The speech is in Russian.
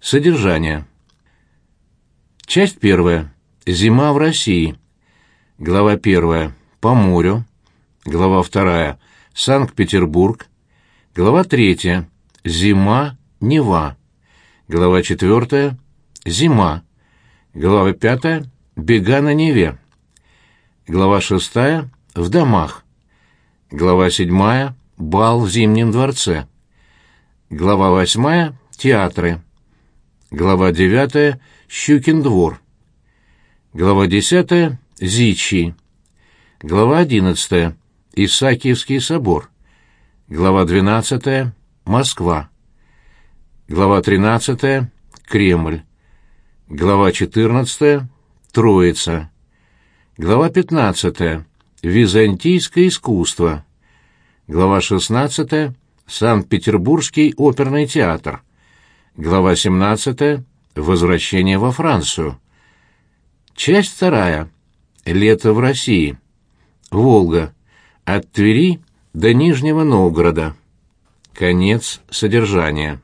Содержание. Часть первая. Зима в России. Глава первая. По морю. Глава вторая. Санкт-Петербург. Глава третья. Зима, Нева. Глава четвертая. Зима. Глава пятая. Бега на Неве. Глава шестая. В домах. Глава седьмая. Бал в Зимнем дворце. Глава восьмая. Театры. Глава девятая. Щукин двор. Глава десятая. Зичи. Глава одиннадцатая. Исаакиевский собор. Глава двенадцатая. Москва. Глава тринадцатая. Кремль. Глава четырнадцатая. Троица. Глава пятнадцатая. Византийское искусство. Глава шестнадцатая. Санкт-Петербургский оперный театр. Глава семнадцатая. Возвращение во Францию. Часть вторая. Лето в России. Волга. От Твери до Нижнего Новгорода. Конец содержания.